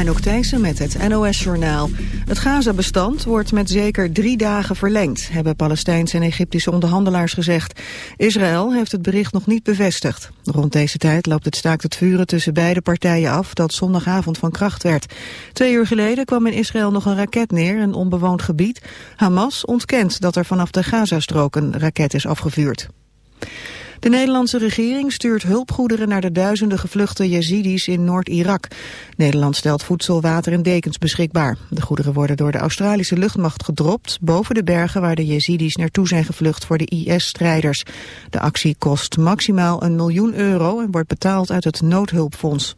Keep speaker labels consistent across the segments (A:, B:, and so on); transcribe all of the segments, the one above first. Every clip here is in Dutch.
A: Anouk met het NOS-journaal. Het Gaza-bestand wordt met zeker drie dagen verlengd, hebben Palestijnse en Egyptische onderhandelaars gezegd. Israël heeft het bericht nog niet bevestigd. Rond deze tijd loopt het staakt het vuren tussen beide partijen af dat zondagavond van kracht werd. Twee uur geleden kwam in Israël nog een raket neer in onbewoond gebied. Hamas ontkent dat er vanaf de Gazastrook een raket is afgevuurd. De Nederlandse regering stuurt hulpgoederen naar de duizenden gevluchte Yazidis in Noord-Irak. Nederland stelt voedsel, water en dekens beschikbaar. De goederen worden door de Australische luchtmacht gedropt boven de bergen waar de Yazidis naartoe zijn gevlucht voor de IS-strijders. De actie kost maximaal een miljoen euro en wordt betaald uit het noodhulpfonds.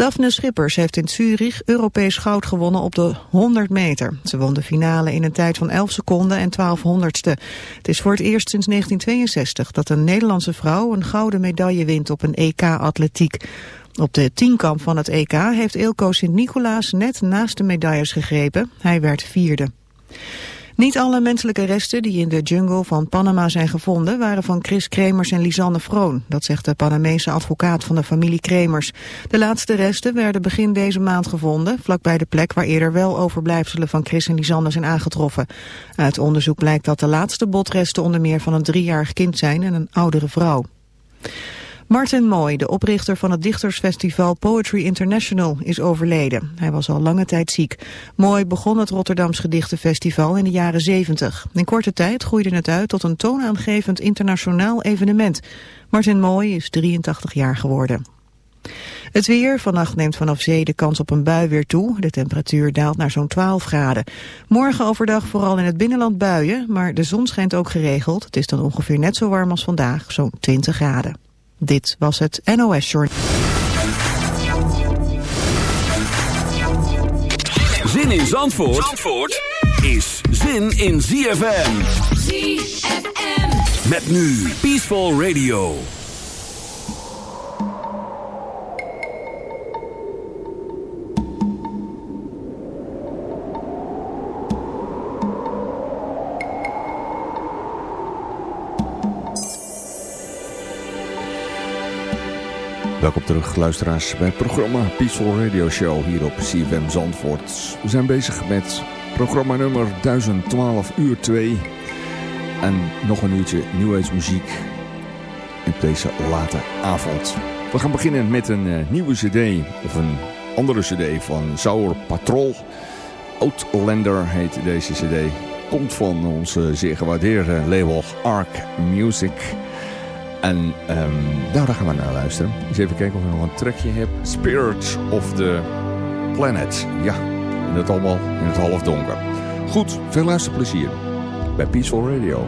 A: Daphne Schippers heeft in Zurich Europees goud gewonnen op de 100 meter. Ze won de finale in een tijd van 11 seconden en 12 honderdste. Het is voor het eerst sinds 1962 dat een Nederlandse vrouw een gouden medaille wint op een EK-atletiek. Op de tienkamp van het EK heeft Eelco Sint-Nicolaas net naast de medailles gegrepen. Hij werd vierde. Niet alle menselijke resten die in de jungle van Panama zijn gevonden... waren van Chris Kremers en Lisanne Vroon. Dat zegt de Panamese advocaat van de familie Kremers. De laatste resten werden begin deze maand gevonden... vlakbij de plek waar eerder wel overblijfselen van Chris en Lisanne zijn aangetroffen. Uit onderzoek blijkt dat de laatste botresten onder meer van een driejarig kind zijn... en een oudere vrouw. Martin Moy, de oprichter van het dichtersfestival Poetry International, is overleden. Hij was al lange tijd ziek. Moy begon het Rotterdams Gedichtenfestival in de jaren 70. In korte tijd groeide het uit tot een toonaangevend internationaal evenement. Martin Moy is 83 jaar geworden. Het weer, vannacht neemt vanaf zee de kans op een bui weer toe. De temperatuur daalt naar zo'n 12 graden. Morgen overdag vooral in het binnenland buien, maar de zon schijnt ook geregeld. Het is dan ongeveer net zo warm als vandaag, zo'n 20 graden. Dit was het NOS Journal.
B: Zin in Zandvoort, Zandvoort is zin in ZFM. ZFM. Met nu Peaceful Radio.
C: Welkom terug luisteraars bij het programma Peaceful Radio Show hier op CFM Zandvoort. We zijn bezig met programma nummer 1012 uur 2 en nog een uurtje muziek op deze late avond. We gaan beginnen met een uh, nieuwe cd of een andere cd van Sour Patrol. Outlander heet deze cd. Komt van onze zeer gewaardeerde label Arc Music... En um, nou, daar gaan we naar luisteren. Eens even kijken of ik nog een trekje heb. Spirit of the Planet. Ja, en dat allemaal in het halfdonker. Goed, veel luisterplezier bij Peaceful Radio.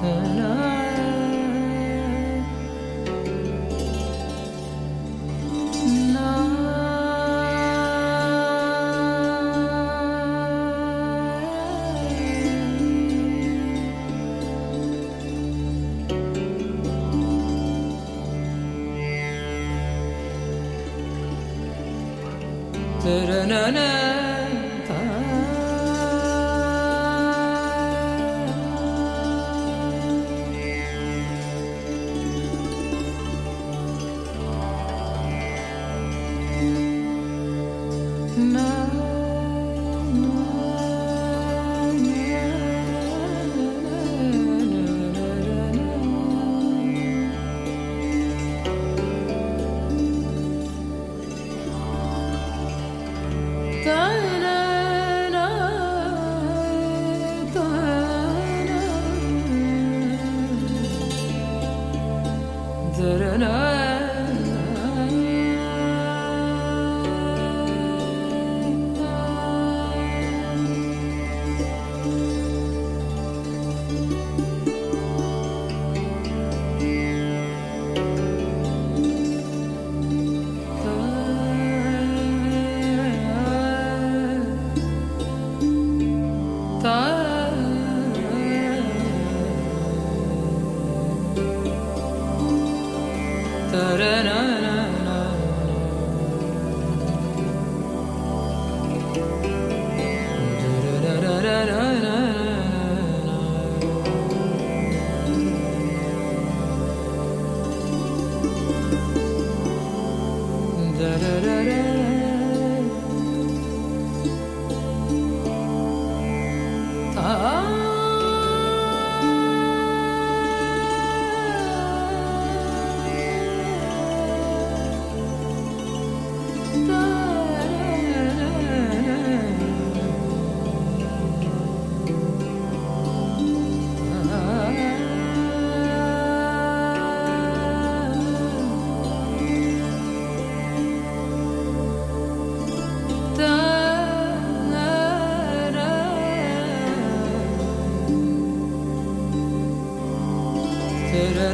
D: turn.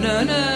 D: na
B: na na.